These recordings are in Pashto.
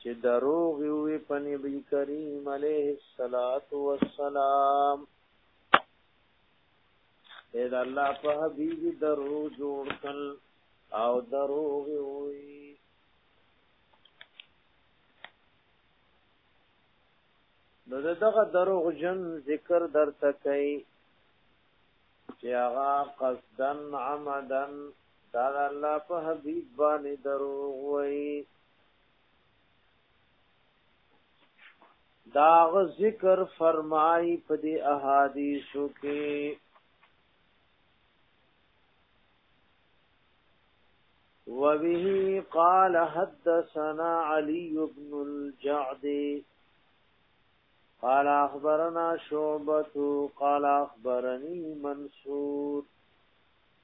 چې دروغ وي په نبی کریم علیه الصلاۃ والسلام اې د الله په حبیب درو جوړ کړ او دروغ وي نو دغه دروغ جن ذکر در تکي چې هغه قصدن عمدن دا الله په حبيب باندې دروغ وایي داغ ذکر فرمائی په دې احادیثو کې وبه قال حدثنا علي بن الجعد قال اخبرنا شعبة قال اخبرني منصور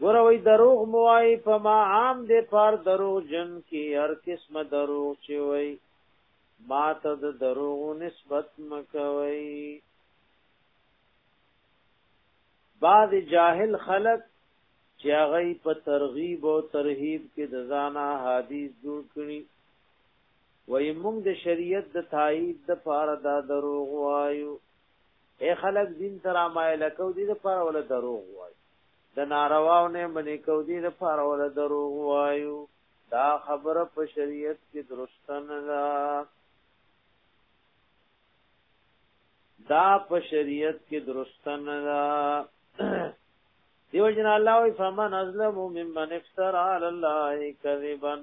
ګوره وای دروغ مو وای په ما عام دې پار دروغ جن کې هر قسم دروغ چې وای ما ته د دروغ نسبت مکوي بعض جاهل خلق چې هغه په ترغیب او ترهیب کې د زانا حدیث جوړ کړي وای موږ د شریعت د تایید د پار دا دروغ وایو اې خلک دین ته رامایله کو دي لپاره ولا دروغ وایو د نارواو نه منې کو دي لپاره ولا دروغ وایو دا خبره په شریعت کې درست نه ده دا په شریعت کې درست نه ده دیو جن الله وی فمن ازلم ممن افترا علی الله کذبا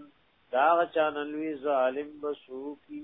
دا چانلوی ظالم بسوکی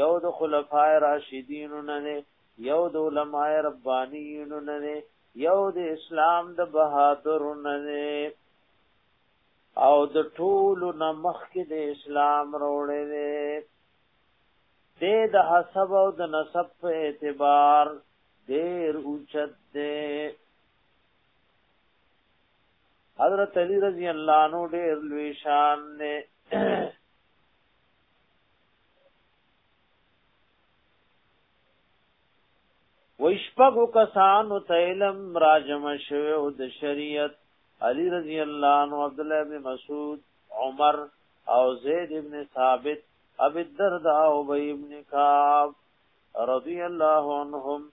یو د خلفاء راشدین نه دی یو د علماء ربانیین نه دی یو د اسلام د بهادر نه دی او د ټولو نمخ کې د اسلام روړې دی د د حسب او د نسب په اعتبار ډیر اوچت دی حضرت علی رضی الله عنه ډیر لوی شان نه وشپغو کسانو ته علم راجم شوه او د شریعت علی رضی الله عنه عبد الله ابن مسعود عمر او زید ابن ثابت ابي الدرداء او ابن کعب رضی الله عنهم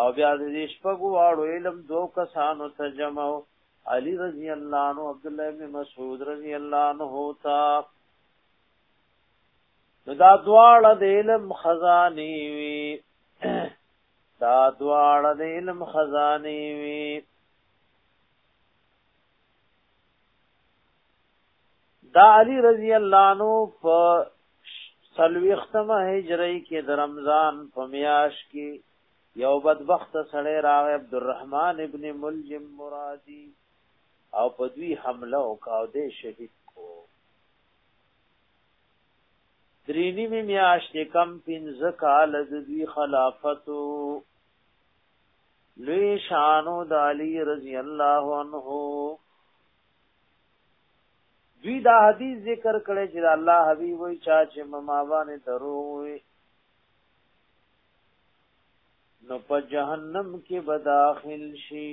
او بیا د شپغو واړو علم دو کسانو ته جمع علی رضی الله عنه عبد الله ابن مسعود رضی الله عنه تا نو دا دواړه د علم خزاني وي دا دواړه د علم خزاني وي دا علی رضی الله عنه په سلوختمه هجری کې د رمضان په میاش کې یو بدبخت سړی راغ عبدالرحمن ابن ملجم مرادی او په دوی حمله وکاو دې شهید کو درې نیمې میاشتې کم پنځه کاله د دوی خلافت لوی شانو د علی رضی الله عنه دوی دا حدیث ذکر کړي چې الله حبیب وی چا چې ما باندې درو وي نو په جهنم کې بداخل شي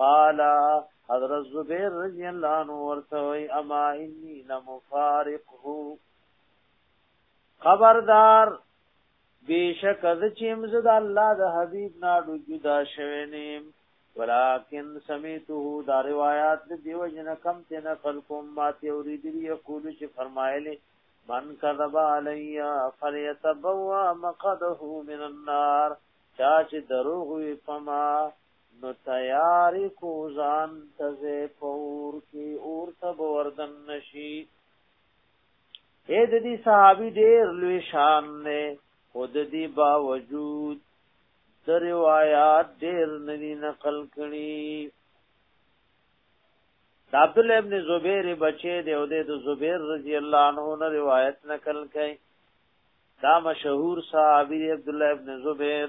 قال حضرت زبیر رضی الله عنه ورته وی اما انی لمفارقه خبردار بیشک از چې مزد الله د حبیب ناډو جدا شوه نیم ولكن سمعته دا روایات د دیو جن کم ته نقل کوم ما ته اوریدلی یقول چې فرمایلی من کذب علیا فلیتبوا مقده من النار چا چې دروغ وي پما نو تیار کو ځان تزه پور کی اور تب وردن نشی اے د دې صحابي ډېر لوی شان نه خود دې باوجود د روایت ډېر ندي نقل کړي د عبد الله ابن زبیر بچی دی او د زبیر رضی الله عنه نه روایت نقل کړي دا مشهور صحابي عبد الله ابن زبیر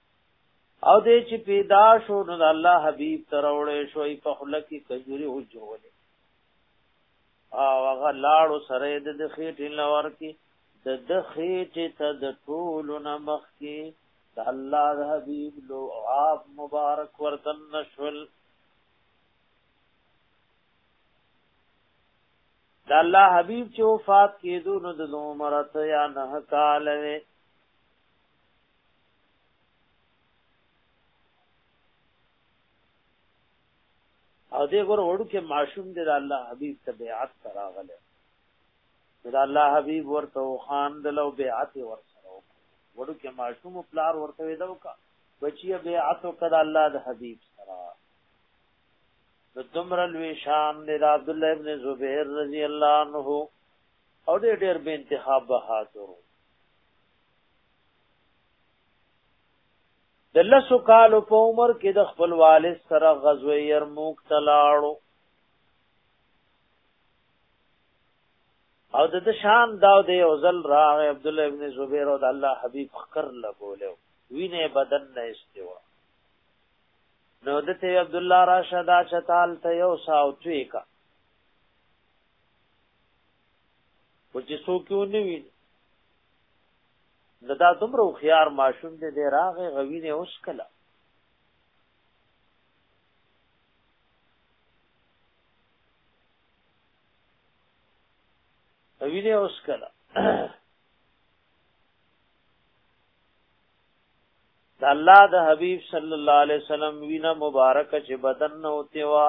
او دې چې پیدا شو نو د الله حبیب تر وړې شوې په خله کې کجوري او جوړې او هغه لاړو سره د خېټې لور کې د د خېټې ته د ټول نمخ کې د الله د حبیب لو عاب مبارک وردن نشول د الله حبیب چې وفات کېدو نو د عمر ته یا نه کال وې او دې ګور وړو کې معشوم دې د الله حبيب ته بیعت تراغله د الله حبيب ورته خان دلو بیعت ورسره وړو کې معشوم پلار ورته ودو کا بچي بیعت وکړه الله د حبيب سره د دمر لوي شان دې د عبد الله ابن زبير رضی الله عنه او دې ډېر به انتخاب بهادر د لسو کالو په عمر کې د خپل والد سره غزوه یرموک ته لاړو او د شام داو د یو ځل راغ عبد الله ابن زبیر او د الله حبیب خکر لګولیو وینه بدن نه استوا نو د ته عبد الله راشد چتال ته یو ساو توی کا و چې څوک یو نه ویني نو دا دومره خيار ماشوم دې دی راغې غوینه اوس کله غوینه اوس کله د الله د حبيب صلی الله علیه وسلم وینا مبارک چې بدن نه اوتی وا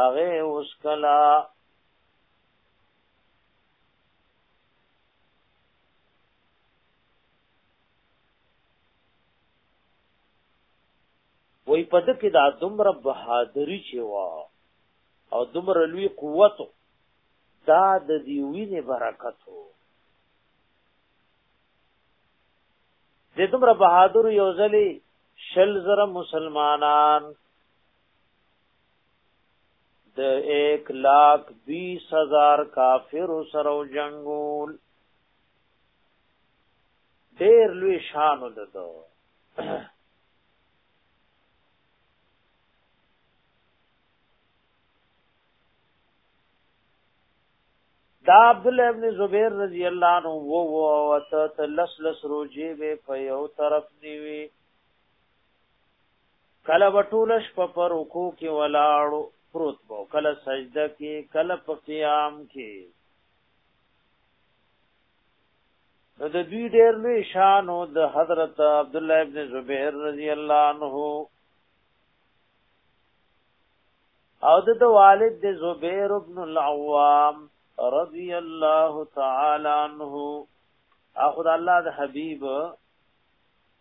هغه اوس کلا وای په دې کې دا دومره بهادری چې وا او دومره لوی قوت دا د دې وینې برکت وو د دومره بهادر یو ځلې شل زره مسلمانان د 1 لاک 20 هزار کافر سره جنگول ډیر لوی شان ددو دا عبد الله ابن زبیر رضی الله عنه وو او ته لس لس روجي به په یو طرف نیوي کله به ټوله شپه په رکوع کې ولاړ پروت به کله سجده کې کله په قیام کې نو د دوی ډېر لوی شان او د حضرت عبد الله ابن زبیر رضی الله عنه او د والد د زبیر ابن العوام رضی الله تعالی عنہ اخد الله د حبیب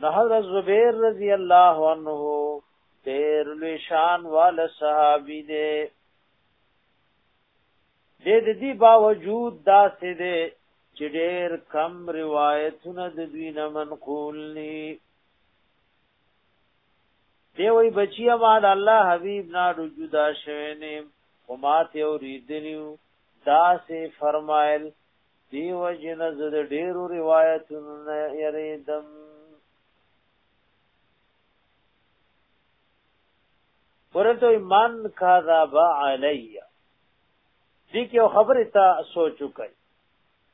نه حضرت زبیر رضی الله عنه ډیر لوی شان وال صحابي دی د دې باوجود دا سه دی چې ډیر کم روایتونه د دوی نه منقول ني دی وی بچی ما د الله حبیب نه جدا شوه نه او ما ته اوریدلیو دا سه فرمایل دی وجنه زه د ډیرو روایتونو نه یریدم ورته من کذب علی دې کې خبره ته سوچ وکړي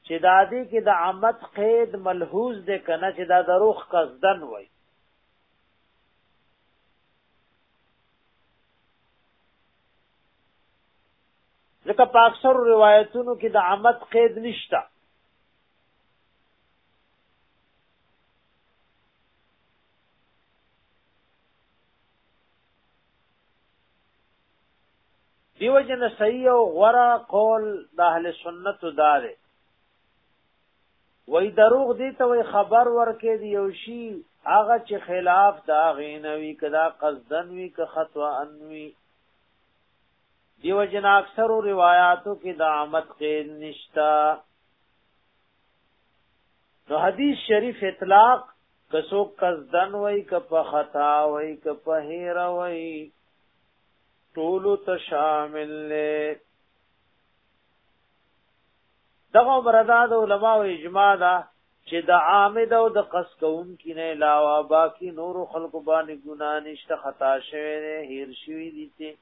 چې دا دې کې د عامت قید ملحوظ دې کنه چې دا دروغ قصدن وای ځکه په اکثر روایتونو کې د عمد قید نشته دیو جن صحیح او غورا قول د اهل سنت دار وای دروغ دی ته وای خبر ورکې دی یو شی هغه چې خلاف دا غینوي کدا قصدن وی که خطا انوي دیو جن اکثر روایاتو کې د عامت قید نشتا نو حدیث شریف اطلاق کسو قصدن وای ک په خطا وای ک په هیر وای ټول ته شامل نه دغه بردا د علماء اجماع ده چې د عامد او د قص کون کې نه علاوه باقی نور خلق باندې ګنا نشته خطا شوی نه هیر شوی دي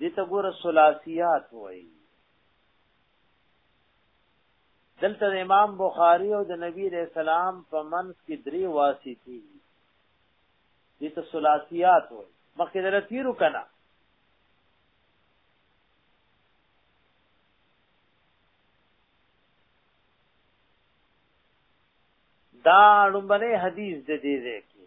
دې ته ګوره ثلاثيات وایي دلته امام بخاری او د نبی علیہ السلام په منځ کې درې واسطې دي دې ته ثلاثيات وایي مخکې دلته تیرو کنه دا لومبنه حدیث د دې ده کې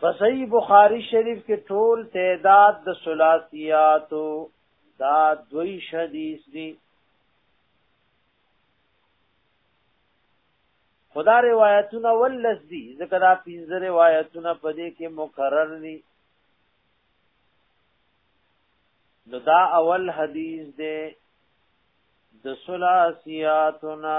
په صحیح بخاری شریف کې ټول تعداد د ثلاثیاتو دا دوی حدیث دي خدا روایتونه ولس دي ځکه دا پنځه روایتونه په دې کې مکرر دي نو دا اول حدیث دی د ثلاثیاتنا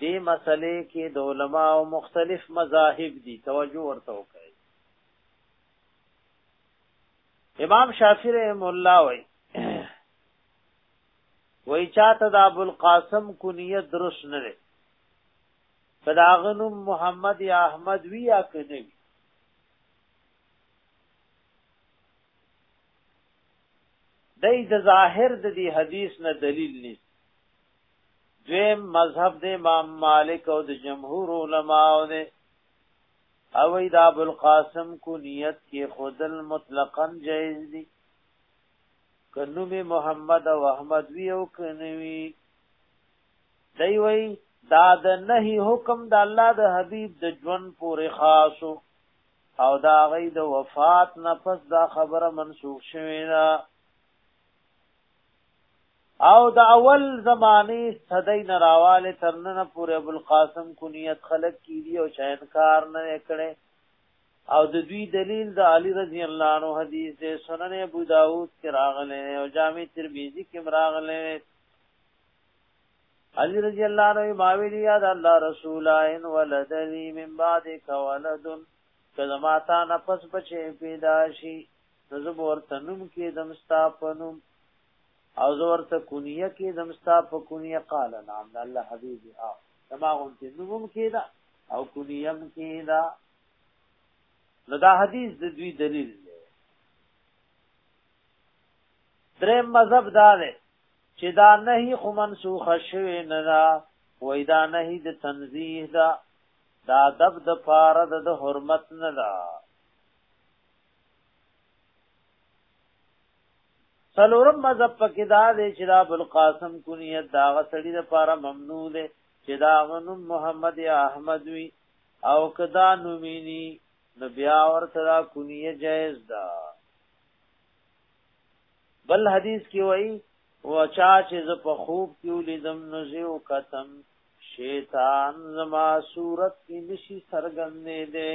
دې مسئلې کې د علماو مختلف مذاهب دي توجه ورته وکړئ امام شافعی رحم الله وای وای چاته د ابو القاسم کنیه درست نه ده فداغنم محمد یا احمد وی یا کنه دای د ظاهر د دې حدیث نه دلیل نشته دویم مذهب د امام مالک او د جمهور علماو دی او د ابو القاسم کو نیت کې خودل مطلقاً جایز دي کنوم محمد او احمد وی او کنوی دی وی دا د نهي حکم د الله د حبيب د ژوند پورې خاصو او دا غي د وفات نه پس دا خبره منسوخ شوه نه او د اول زمانه صدای نه راواله ترنن پورې ابو القاسم کنیت خلق کیږي او شاید کار نه کړي او د دوی دلیل د علی رضی الله عنه حدیث د سنن ابو داود کې راغلی او جامع ترمذی کې راغلی علی رضی الله عنه ماویلی یاد الله رسول ان ولد لی من بعد کولد کله ما تا نفس بچې پیدا شي نو زه ورته نوم کې دمستا پنوم او زور ته کونیه کې دمستا په کونیه قال نعم د الله حبیب او تما هم چې نوم کې دا او کونیم کې دا نو دا حدیث د دوی دلیل دی درې مذهب دا دی چې دا نهي خو منسوخ شوی نه دا وای دا نهي د تنزیه دا دا دب د پاره د حرمت نه دا څلورم مذهب پکې دا دی چې دا ابو القاسم کنیت دا غسړي د پاره ممنوع دی چې دا غنم محمد یا احمد وی او کدا نومینی نو بیا ورته دا کنیه جایز ده بل حدیث کې وایي وچا چې ز په خوب کې ولیدم نو زیو کتم شیطان زما صورت کې نشي سرګندې ده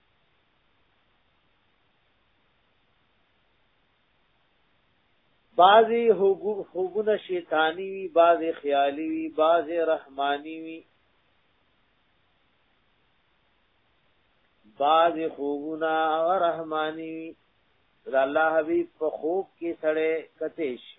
بعضی حبونه شیطانی وی بعضی خیالی وی بعضی رحمانی وی بعضی خوبونه او رحمانی وی دا الله حبیب په خوب کې سړې کته شي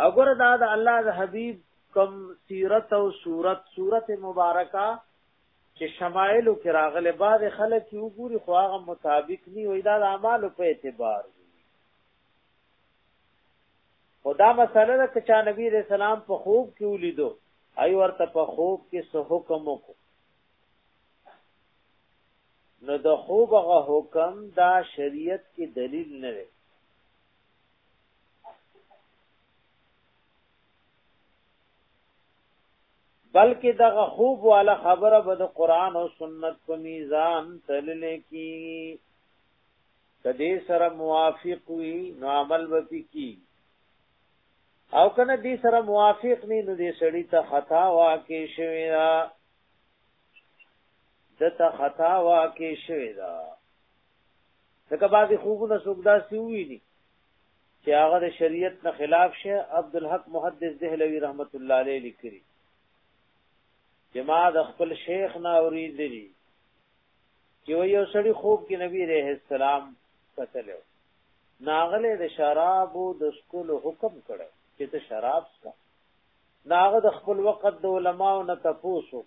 او ګوره دا د الله د حبیب کم سیرت او صورت صورت مبارکه چې شمایل کې راغله بعد خلک یو ګوري خو هغه مطابق نی وای دا د اعمال په اعتبار خدا مسله ده چې چا نبی رسول سلام په خوب کې ولیدو ای ورته په خوب کې سو حکم وکړو نو د خوب غ حکم دا شریعت کې دلیل نه دی بلکې دغه خوب والا خبره به د قران او سنت په میزان تلل کی کدی سره موافق وي نو عمل وکي کی او کنه دې سره موافق نه نو دې سړی ته خطا واقع شوی دا دته خطا واقع شوی دا ځکه بعضې خوبونه څوک داسې وویني چې هغه د شریعت نه خلاف شه عبدالحق محدث دهلوي رحمت الله علیه لیکلي چې ما د خپل شیخ نه اورېدلي چې یو سړی خوب کې نبی رحم السلام کتلو ناغله د شرابو د سکولو حکم کړو چې ته شراب څکه ناغه د خپل وخت د علماو نه تپوسو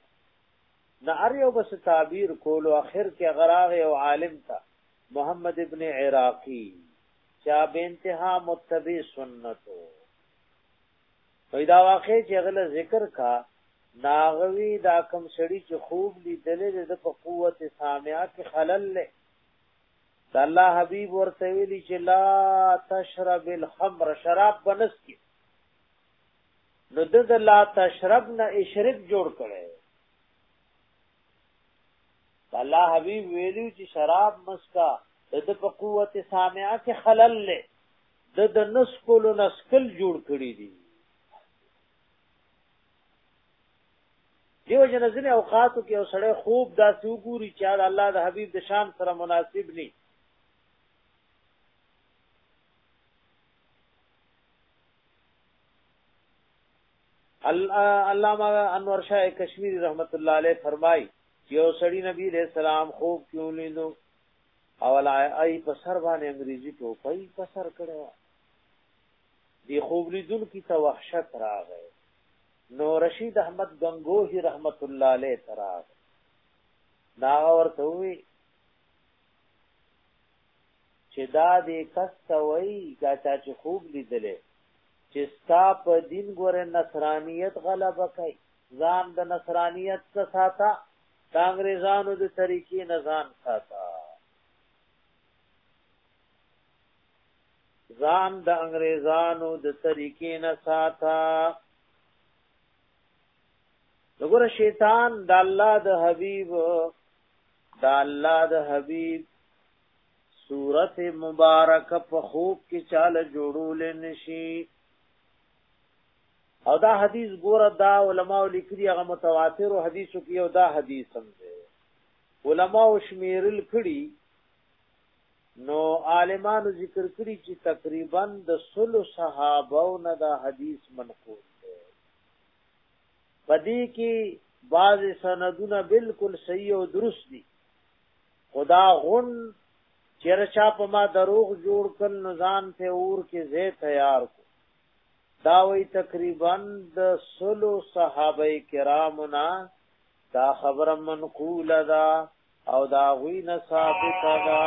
نه هر یو به څه تعبیر کولو اخر کې هغه راغی یو عالم ته محمد ابن عراقی چا بې انتها متبع سنت و نو دا واقع چې غله ذکر کا ناغوی دا کم سړی چې خوب لیدلې د په قوت سامعه کې خلل له د الله حبیب ورته ویلی چې لا تشرب الخمر شراب بنسکی نو د د لا تشرب نه اشرب جوړ کړي الله حبيب ویلو چې شراب مسکا د په قوت سامعه کې خلل له د د نسکل نسکل جوړ کړی دي دیو جن ځنه اوقاتو کې اوسړه خوب داسې وګوري چې الله د حبيب د شان سره مناسب ني علامه انور شاه کشمیری رحمت الله علیه فرمای یو سړی نبی علیہ السلام خوب کې ولیدو او لای په سر باندې انګریزي ټوپۍ په سر کړو دی خوب لیدون کی ته وحشت راغی نو رشید احمد گنگوهی رحمت الله علیه تراغ دا ورته وی چې دا دې کس ته وایي دا چا چې خوب لیدلی چې ستا په دین ګوره نصرانیت غلبه کوي ځان د نصرانیت څخه ساته د انګريزانو د طریقې نه ځان ساته ځان د انګريزانو د طریقې نه ساته وګوره شیطان د الله د حبیب د الله د حبيب صورت مبارکه په خوب کې چاله جوړول نشي او دا حدیث ګوره دا علما لیکلي هغه متواتر او حدیثو کې او دا حدیث هم دی علما او شمیرل کړي نو عالمانو ذکر کړي چې تقریبا د سلو صحابه او نه دا حدیث منقول په دې کې بعض سندونه بالکل صحیح او درست دي خدا غون چیر چا په ما دروغ جوړ کړ نو ځان ته اور کې زه تیار کو دا وی تقریبا د سلو صحابه کرامو نه دا خبره منقوله ده او دا غوی نه ثابته ده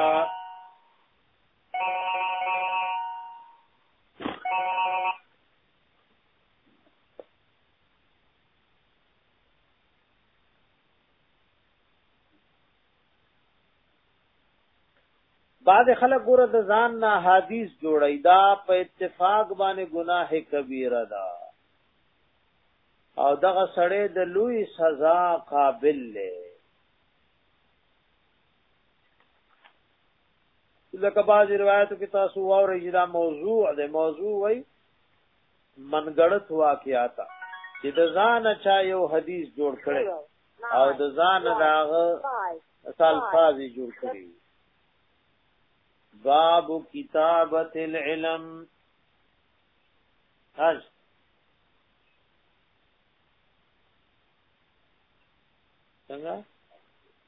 بعض خلک ګوره د ځان نه حدیث جوړی دا په اتفاق باندې گناه کبیره ده او دغه سړی د لوی سزا قابل دی لکه بعض روایتو کې تاسو واورئ چې دا موضوع ده موضوع وای منګړت واقعات چې د ځان چا یو حدیث جوړ کړي او د ځان داغه اصل فاضي جوړ کړي باب کتابت العلم حج څنګه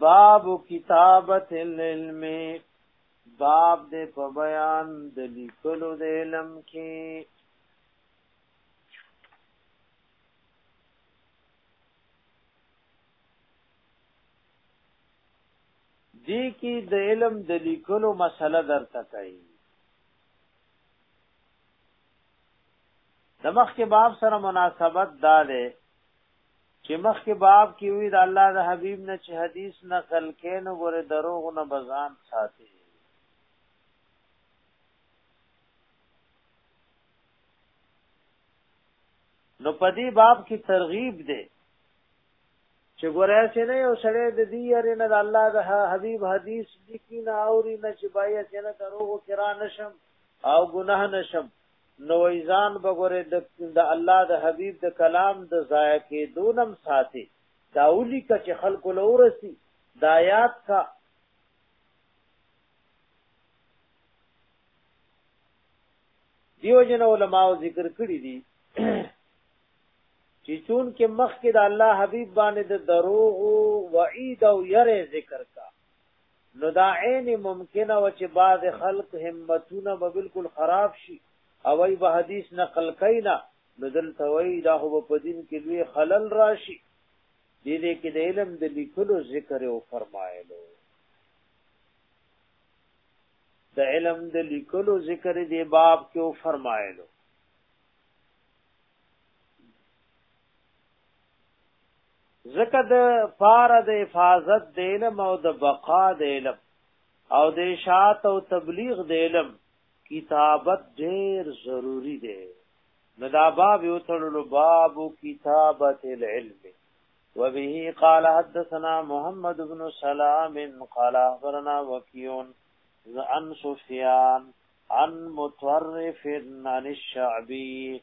باب کتابت العلم باب دې په بیان د لیکلو د علم کې دې کې د علم د لیکلو مسله درته کوي د مخکې باب سره مناسبت دا ده چه مخکی باب کی وی د الله د حبیب نه چه حدیث نقل کئ نو ګوره دروغ نه بزان ساته نو پدی باب کی ترغیب ده چې ګوره چې نه یو سړی د دې یاري نه د الله د حبيب حدیث لیکي نه اوري نه چې باید چې نه دروغ کرا نشم او ګناه نشم نو وای ځان بګوره د الله د حبیب د کلام د ضایع کېدونم ساتي داولی کا چې خلکو لورسي دا یاد کا دیو جن علماء ذکر کړی دي چې چون کې مخ کې د الله حبيب باندې د دروغ او وعید او یره ذکر کا نو دا عین ممکنه و چې بعض خلق همتونه به بالکل خراب شي او ای به حدیث نقل کینا نو دلته وی دا هو په دین کې لوی خلل راشي دې دې کې د علم د لیکلو ذکر او فرمایلو د علم د لیکلو ذکر دې باب کې او فرمایلو ځکه د پاره د حفاظت د علم او د بقا د علم او د اشاعت او تبلیغ د علم کتابت ډیر ضروری دی نو دا باب یو تړلو باب کتابت العلم وبه قال حدثنا محمد بن سلام قال اخبرنا وكيون عن سفيان عن متورف عن الشعبي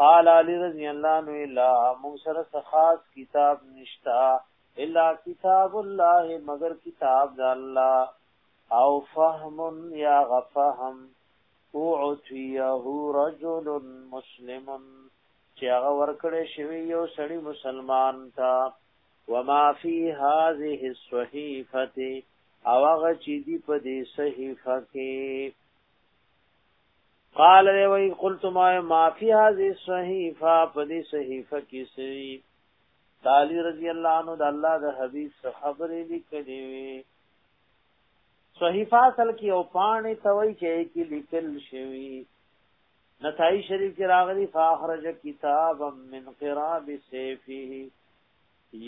قال علی رضی الله عنه لا مونږ سره څه خاص کتاب نشته الا کتاب الله مگر کتاب د الله او فهم یا غفهم اعطیه رجل مسلم چې هغه ورکړې شوی یو سړی مسلمان تا وما فی هذه الصحیفه او هغه چې دی په دې صحیفه کې قال دی وی قلت ما ما فی هذه الصحیفه پدی صحیفه کی سی تعالی رضی الله عنه د الله د حبیب څخه خبرې لیکلې وی صحیفه اصل کی او پانی توي چې کی لیکل شوی نسائی شریف کی راغلی فاخرج کتابا من قراب سیفه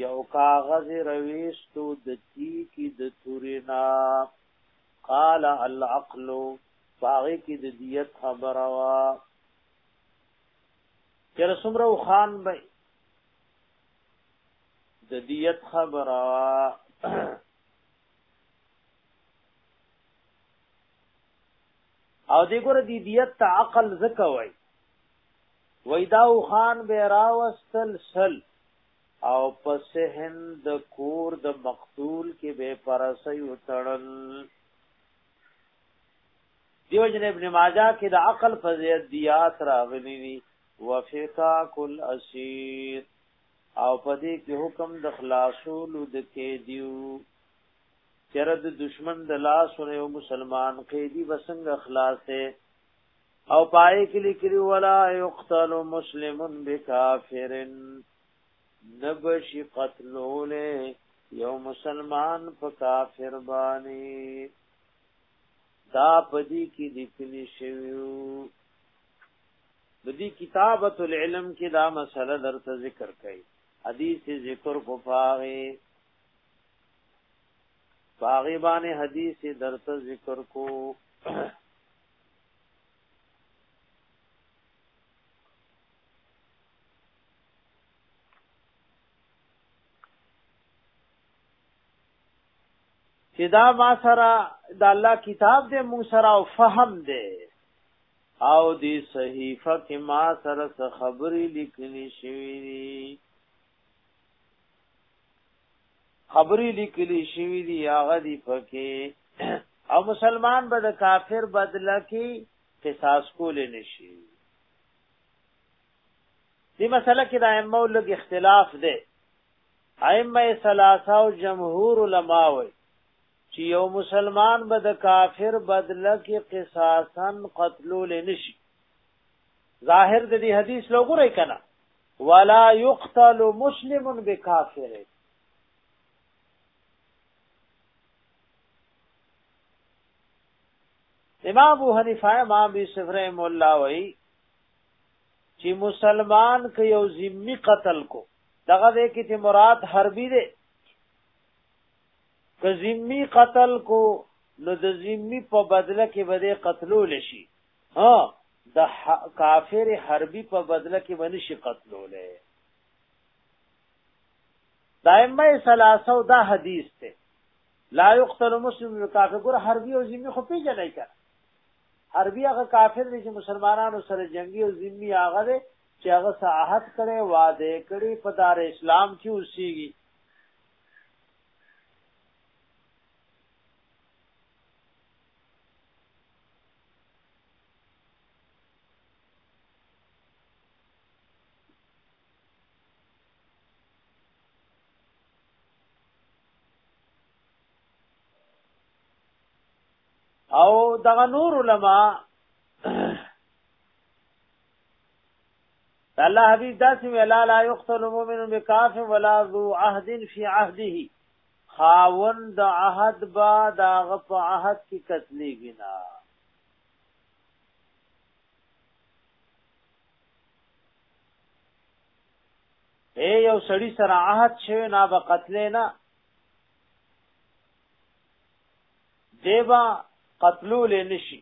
یو کاغذ رويستو د کی کی د تورینا قال العقل په هغه کې د دیت خبره وا چر سمره خان به د دیت خبره وا او دې ګور دی دیت ته عقل زکه وای ویداو خان به راوستل سل او پس هند کور د مقتول کې به پرسې وتړل دیو جن ابن ماجه کې د عقل په زید دیات راغلی دی وفکاک الاسیر او پدې کې حکم د خلاصول د کې دیو چر د دشمن د لاس ور یو مسلمان قیدی وسنګ خلاصه او پای کې لیکلی ولا یقتل مسلم بکافر نبشی قتلوله یو مسلمان په کافر باندې دا پدی کی لیکلی شویو بدی کتابت العلم کی دا مسله درته ذکر کړي حدیث ذکر کو پاغه پاغه باندې حدیث درته ذکر کو چی دا ما سره د الله کتاب دی مونږ سره او فهم دی او دی صحیفه کې ما سره څه خبرې لیکلې شوې دي خبرې لیکلې شوې دي هغه دی پکې او مسلمان به د کافر بدله کې قصاص کول نشي دې مسله کې د ائمه لږ اختلاف دی ائمه ثلاثه او جمهور علما وایي چې یو مسلمان به د کافر بدله کې قصاصا قتلول نشي ظاهر د دې حدیث لوګورې کنا ولا يقتل مسلم بكافر امام ابو حنیفه امام یوسف رحم الله وی چې مسلمان که یو ذمی قتل کو دغه دې کې چې مراد حربي دی که ذمی قتل کو نو د ذمی په بدله کې به قتلول شي ها د کافر حربي په بدله کې باندې شي قتلولې دایمه سلاسو دا حدیث ته لا یقتل مسلم بالکافر ګور حربي او ذمي خو پیژنې کړه حربي هغه کافر دی چې مسلمانانو سره جنگي او ذمي هغه دی چې هغه ساحت کړي وعده کړي په دار اسلام کې اوسېږي او دغه نور علما الله حبیب داسې ویلا لا یقتل مؤمن بکافر ولا ذو عهد فی عهده خاون د عهد با داغه په عهد کې قتلې بنا اے یو سړی سره عهد شوی نه به قتل نه دیبا قتلول نشي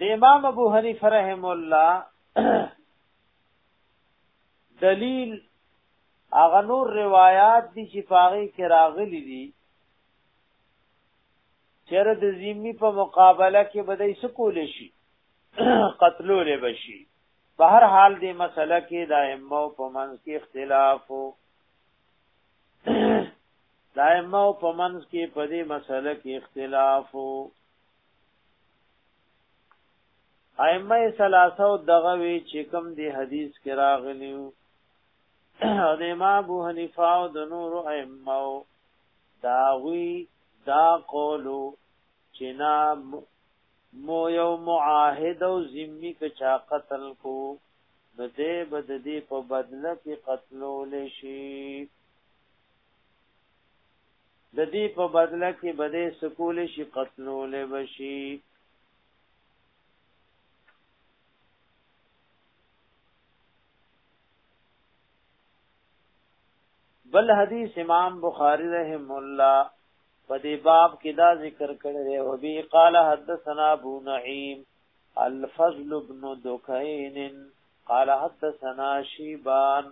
د امام ابو حنیفه رحم الله دلیل اغه نور روایت دي چې پاغي کې راغلي دي چر د ذمی په مقابله کې بدای سکول شي قتلول بشي په هر حال دې مسله کې دایمه په منځ کې اختلاف وو دایمه په منځ کې په دې مسله کې اختلاف وو ائمه ثلاثه دغه وی چې کوم دی حدیث کې راغلیو او د امام ابو حنیفه او د نور ائمه دا وی دا قولو چې نا مو یو معاهد او ذمی که چا قتل کو نو دې بد دې په بدله کې قتلول شي د دې په بدله کې بده سکول شي قتلول بشي بل حدیث امام بخاری رحم الله په دې باب کې دا ذکر کړی دی او به قال حدثنا ابو نعیم الفضل بن دکین قال حدثنا شیبان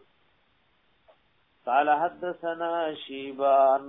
قال حدثنا شیبان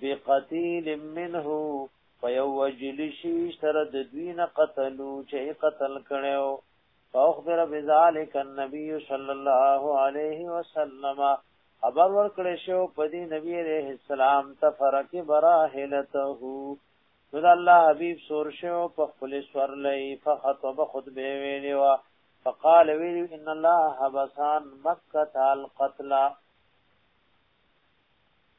بقتیل منه په یو وجل شي سره د دوی نه قتلو چې قتل کړو فاخبر بذلك النبي صلى الله عليه وسلم خبر ورکړې شو په دې نبی عليه السلام تفرق براهلته نو الله حبيب سور شو په خپل سور لې فخطب خطبه ویلې وا فقال ویلې ان الله حبسان مکه القتل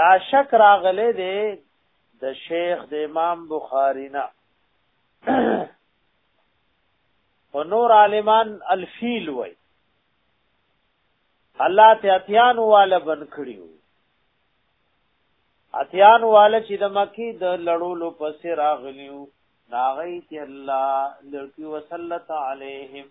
دا شک راغله دی د شیخ د امام بخاری نه او نور عالمان الفیل وای الله ته اتیان والا بن کړیو اتیان والا چې د مکی د لړولو پس راغلیو ناغی تی الله لکی وسلط علیهم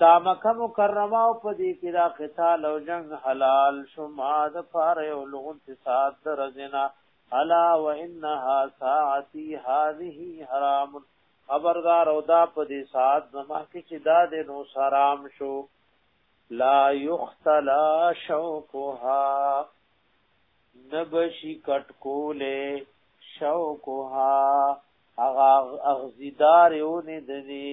دا مکه مکرمه او په دې کې دا قتال او جنگ حلال شما د پاره یو لغون سات درزنا الا وانها ساعتي هذه حرام خبردار او دا په دې سات زما کې چې دا د نو سرام شو لا یختلا شوقها نبشی کټ کوله شوقها اغه اغزیدار یو نه دلی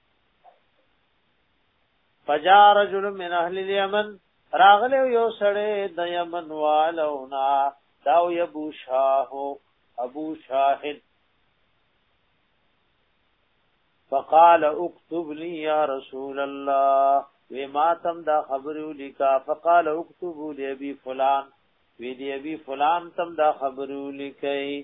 فجاء رجل من اهل اليمن راغله یو سړی د یمن والونا داو یبو شاه ابو شاهد فقال اكتب لي يا رسول الله وما تم دا خبر لکا فقال اكتب لي ابي فلان وی دی ابي فلان تم دا خبر لکای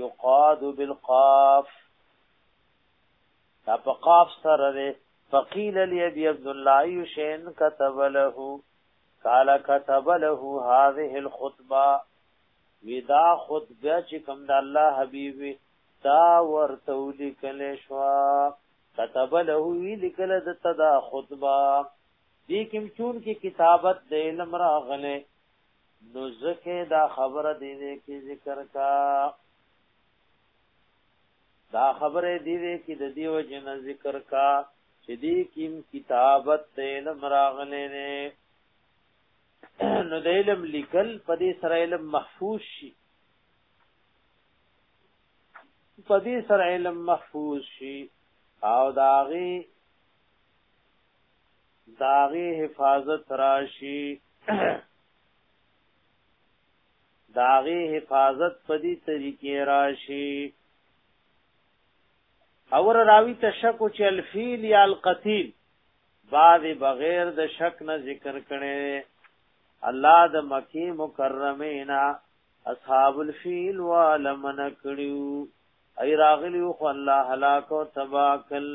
یقاد بالقاف دا په قاف سره ده فقیل لی ابی عبد الله یشین كتب له قال كتب له هذه الخطبه ودا خطبه چې کوم د الله حبیب دا ورته ولیکل شو كتب له ولیکل د تدا خطبه دې کوم چون کې کتابت د علم راغله نو ځکه دا خبره دی دی کې ذکر کا دا خبره دی دی کې د دیو جن ذکر کا چې دی کیم کتابت د علم راغلې نه نو د علم لیکل په دې سره علم محفوظ شي په دې سره علم محفوظ شي او داغي داغي حفاظت راشي داغي حفاظت په دې طریقې راشي اور راوی تشک چې الفیل یا القتیل بعد بغیر د شک نه ذکر کړي الله د مکی مکرمه نه اصحاب الفیل والمن کړیو ای راغلیو خو الله هلاک او تباکل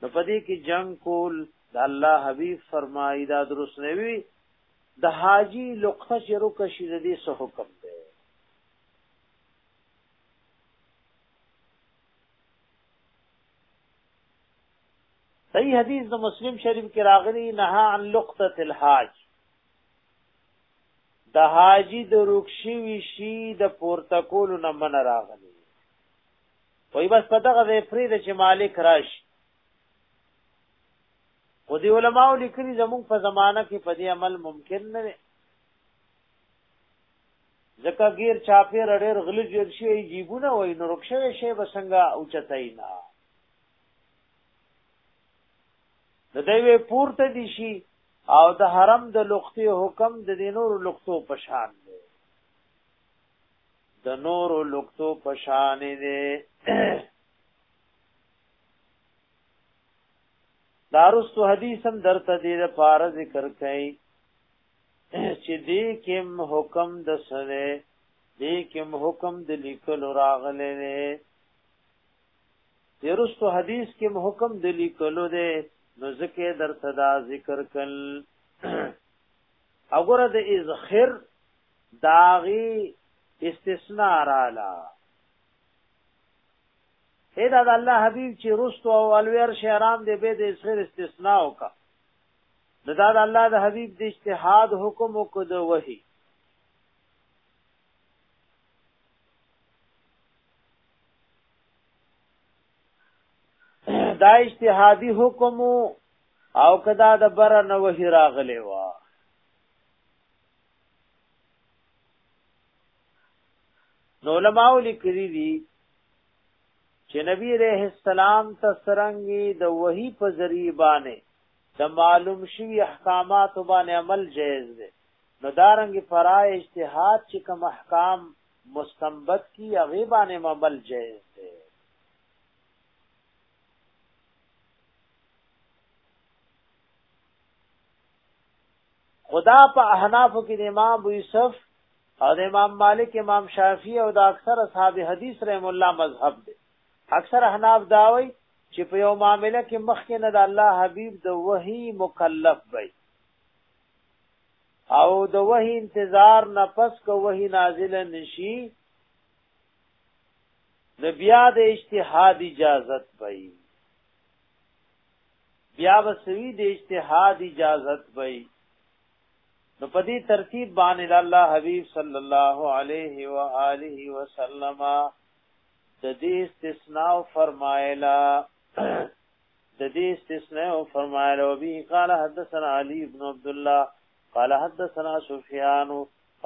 نو په دې کې جنگ کول د الله حبيب فرمایي دا درست نه وي د حاجی لقطه چې روکه شي د دې څه حکم دی صحیح حدیث د مسلم شریف کې راغلی نه عن لقطه الحاج د حاجی د رکشي وشي د پورتکول نه من راغلی وای بس په دغه ځای پرېږده چې مالک راشي خو دی علماء لیکلي زموږ په زمانه کې په دې عمل ممکن نه دی ځکه غیر چاپیر ډېر غلي جوړ شي جیبونه وای نو رخصه شي بسنګا او چتای نه د دوی پورته دي شي او د حرم د لختي حکم د دینور لختو پشان د نورو لوکتو په شان دی دارستو حدیث هم درته دې د پار ذکر کړي چې دې کوم حکم د سره دې کوم حکم د لیکل راغله نه دارستو حدیث کوم حکم د لیکلو دې نو ذکر درته دا ذکر کړي اگر د اذخر داغي استثناء رالا هدا د الله حبيب چې رستو او الوير شهرام دې به د اسر استثناء وکا دا د الله د حبيب د اجتهاد حکم او کو د وحي دا اجتهادي حکم او کدا د بر نه وحي راغلی و نو علماء لیکلي دي چې نبی عليه السلام ته سرنګي د وحي په ذریعہ باندې د معلوم شوی احکامات باندې عمل جایز دی نو دارنګ فرای اجتهاد چې کوم احکام مستنبط کی هغه باندې عمل جایز دی خدا په احناف کې د امام ابو یوسف او د امام مالک امام شافعی او د اکثر اصحاب حدیث رحم الله مذهب دی اکثر احناف داوي چې په یو معاملې کې مخکې نه د الله حبیب د وحی مکلف وي او د وحی انتظار نه پس کو وحی نازل نشي د بیا د اجتهاد اجازت وي بیا وسوی د اجتهاد اجازت وي نو په دې ترتیب باندې د الله حبیب صلی الله علیه و آله وسلم د دې استثناء فرمایلا د دې استثناء فرمایلا او به قال حدثنا علی ابن عبد الله قال حدثنا سفیان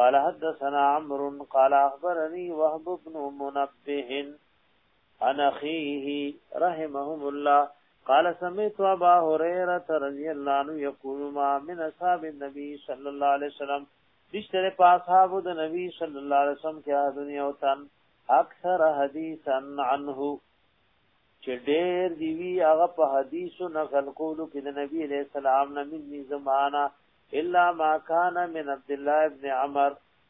قال حدثنا عمرو قال اخبرني وهب بن منبه عن اخيه رحمهم الله قال سمعت ابا هريره رضي الله عنه يقول ما من اصحاب النبي صلى الله عليه وسلم نشتر په اصحاب د نبی صلی الله علیه وسلم کې د دنیا او تن اکثر حدیثا عنه چې ډېر دی وی هغه په حدیثو نقل کولو کې د نبی علیہ السلام نه من زمانہ الا ما کان من عبد الله ابن عمر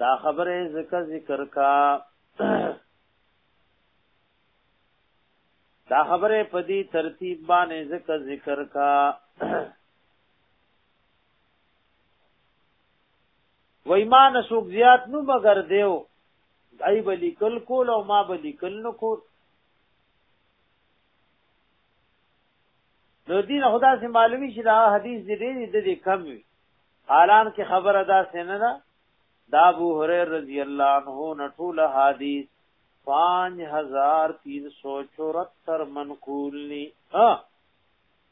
دا خبره ذکر ذکر کا دا خبره په دې ترتیب باندې ذکر ذکر کا وایمان سوق زیات نو مگر دیو ای بلی کل کول او ما بلی کل نو کول نو دین خدا سے معلومی شي دا حدیث دې دې دې کم وي حالان کې خبره دا سینه ده دا ابو هريره رضی الله عنه نټول حدیث 5374 منقول ني ها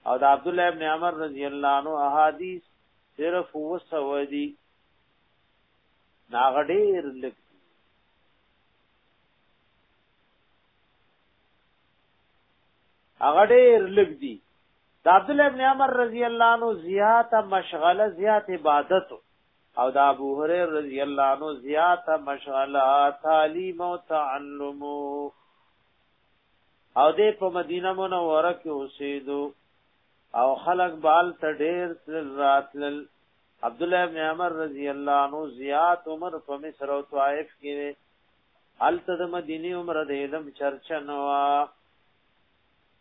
او دا عبد الله ابن عمر رضی الله عنه احادیث صرف وسو دي ناغډیر لک هغه ډېر لګ دي د عبدالله ابن عمر رضی الله عنه زیاته مشغله زیات عبادت او د ابو هريره رضی الله عنه زیاته مشغله تعلیم او تعلم او د په مدینه منوره کې اوسېدو او خلق بال ته ډېر تل راتلل عبد الله ابن عمر رضی الله عنه زیات عمر په مصر او طائف کې الته د مدینه عمر د علم چرچا نوا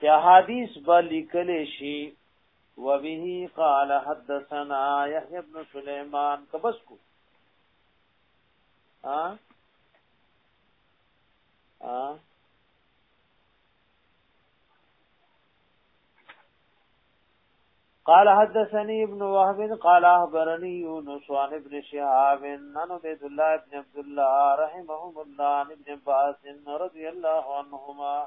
چې احادیث به لیکل شي وبه قال حدثنا يحيى بن سليمان کبس کو ها ها قال حدثني ابن وهب قال اخبرني يونس عن ابن شهاب عن عبد الله بن عبد الله رحمهم الله عن ابن عباس رضي الله عنهما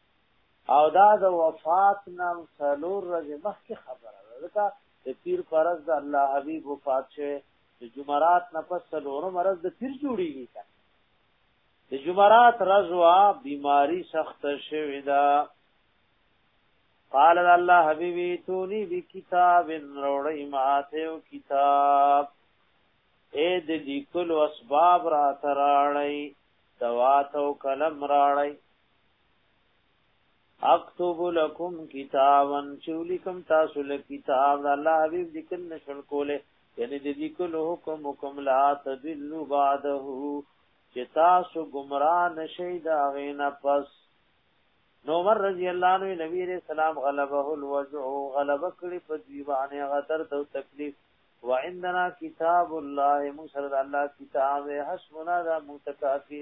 او دا د وفات نام څلور ورځې مخکې خبره ده ځکه د پیر پرز د الله حبیب وفات شوه د جمعرات نه پس څلور مرز د پیر جوړیږي د جمعرات رضوا بیماری سخت شوه دا قال الله حبیبی تونی بی کتاب روڑی ماتیو کتاب اے د لیکلو اسباب را تراړی دوات او قلم راړی اكتب لكم كتابا چولكم تاسو له کتاب الله حبيب ذکر نشل کوله یعنی د دې کله حکم حکم لا تدلو بعده چې تاسو گمراه نشئ دا غینا پس نو عمر رضی الله عنه نبی رسول سلام غلبه الوجع غلبه کړی په دی باندې غدر د تکلیف وعندنا کتاب الله مسرد الله کتاب حسبنا ذا متکافی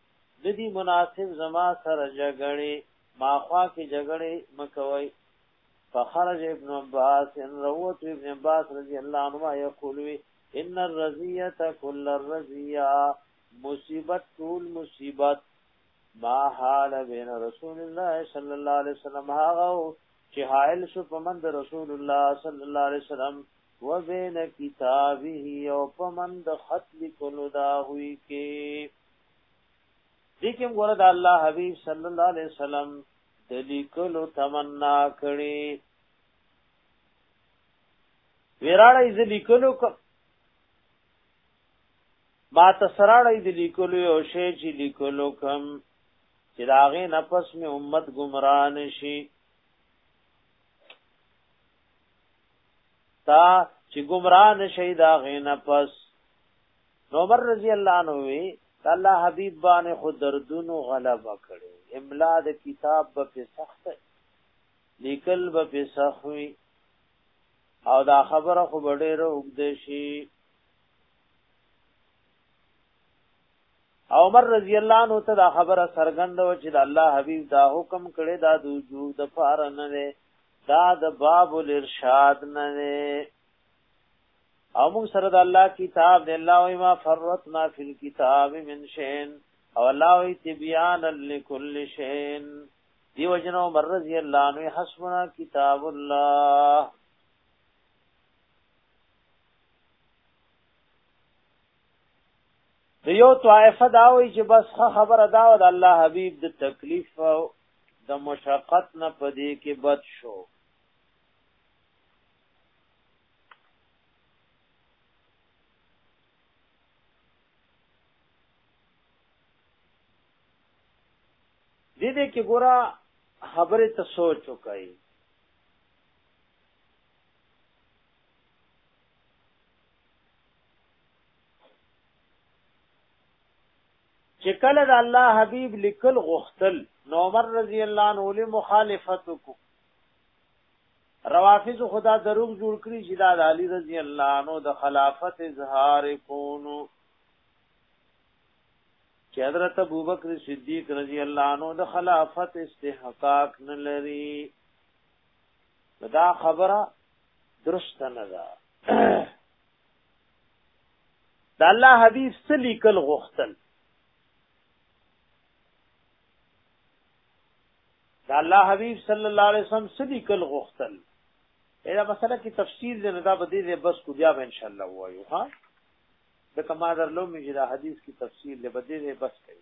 ندی مناسب زما سره جګړې ماخوا کې جګړې مکوئ فخرج ابن عباس ان روت ابن عباس رضی الله عنهما یقول ان الرزیه کل الرزیه مصیبت ټول مصیبت ما حال بین رسول الله صلی الله علیه وسلم هاغه چې حائل شو پمند رسول الله صلی الله علیه وسلم وبین کتابه او پمند خط لیکلو دا هوی کې دې کې ګوره د الله حبيب صلی الله علیه وسلم د لیکلو تمنا کړي ویراړې ز لیکلو کوم ما تسراړې د لیکلو یو شی چې لیکلو کوم چې داغه نفس می امت گمراه نشي تا چې گمراه نشي داغه نفس نو عمر رضی الله عنه وی د الله حبیب باندې خو دردونو غلبه کړي املا د کتاب به په سخت لیکل به په سخوي او دا خبره خو ډېره وګد شي عمر رضی الله عنه ته دا خبره سرګند و چې د الله حبیب دا حکم کړي دا د وجود د فار نه ده دا د باب الارشاد نه ده او موږ سره د الله کتاب دی الله وی ما فرتنا فی الكتاب من شین او الله وی تبیان لكل شین دی وجنو مر رضی الله عنه حسبنا کتاب الله د یو طائفه دا وی چې بس خبره دا و د الله حبیب د تکلیف او د مشقت نه پدې کې بد شو دې دې کې ګورا خبره ته سوچ وکړئ چې کله د الله حبيب لیکل غختل نو عمر رضی الله عنه له مخالفت کو روافضو خو دا دروغ جوړ کړي چې دا د علي رضی الله عنه د خلافت اظهار کونو چې حضرت ابوبکر صدیق رضی الله عنه د خلافت استحقاق نه لري دا خبره درست نه ده د الله حبیب سلی کل غختل دا الله حبیب صلی الله علیه وسلم سدی کل غختل دا مسله کې تفصیل دی دا به دې بس کو بیا ان شاء الله وایو ها د کما درلو مې دا حدیث کی تفصیل دی به دې بس کړی